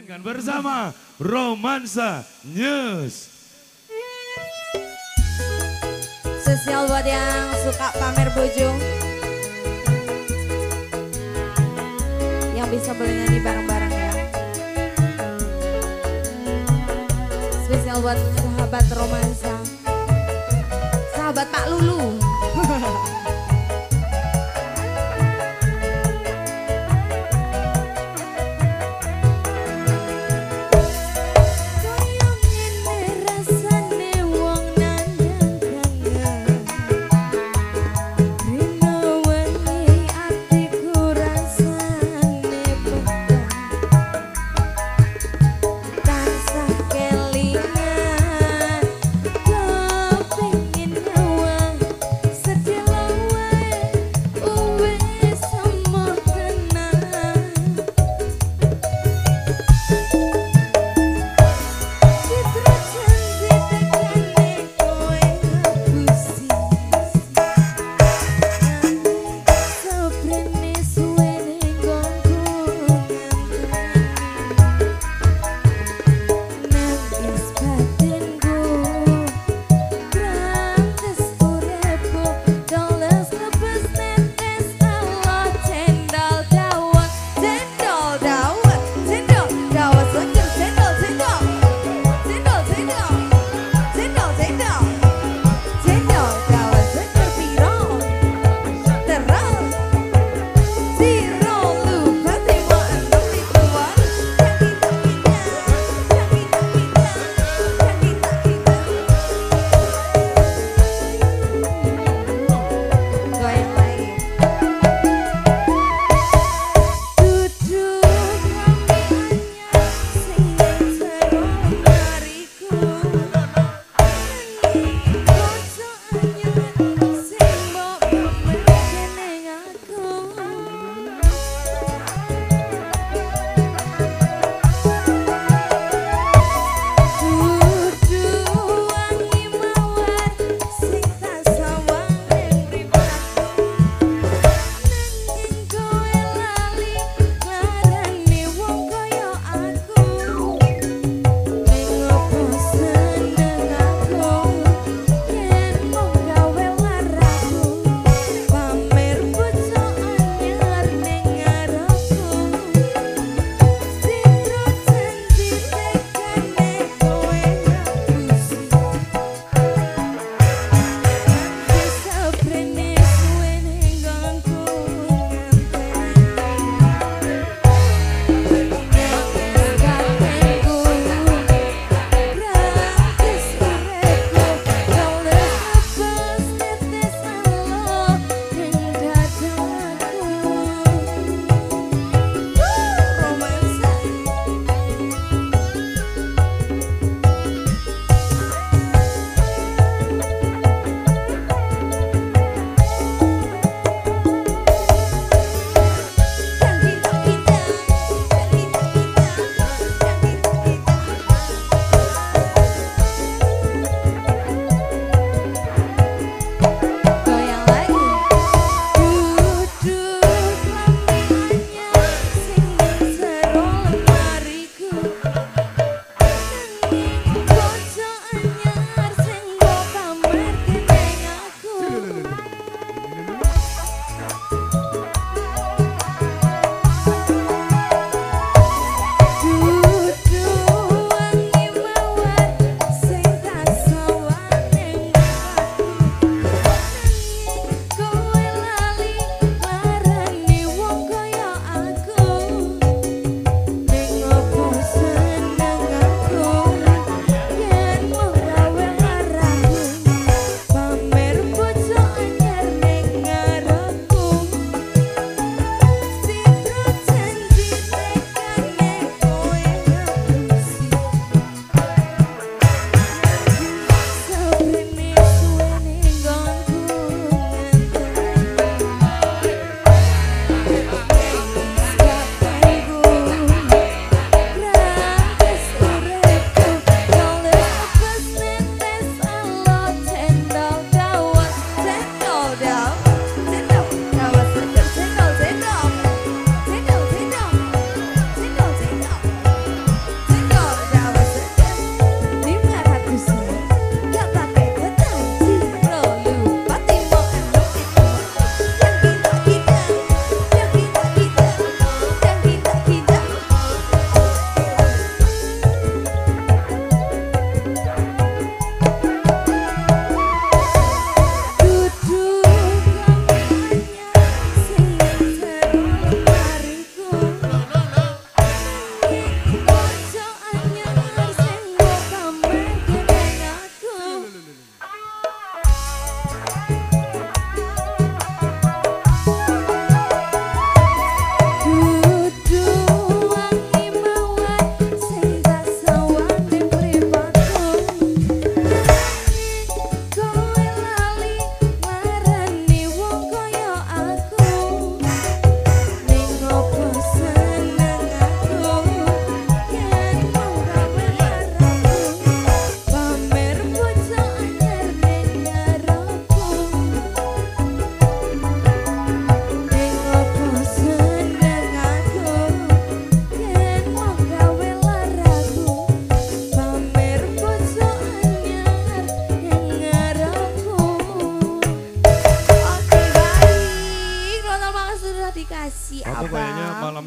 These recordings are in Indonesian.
Mainkan bersama Romansa News. Spesial buat yang suka pamer bojo. Yang bisa boleh nyanyi bareng-bareng ya. Spesial buat sahabat romansa. Sahabat Pak Lulu.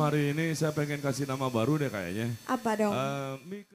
Hari ini saya pengen kasih nama baru deh kayaknya. Apa dong? Mika-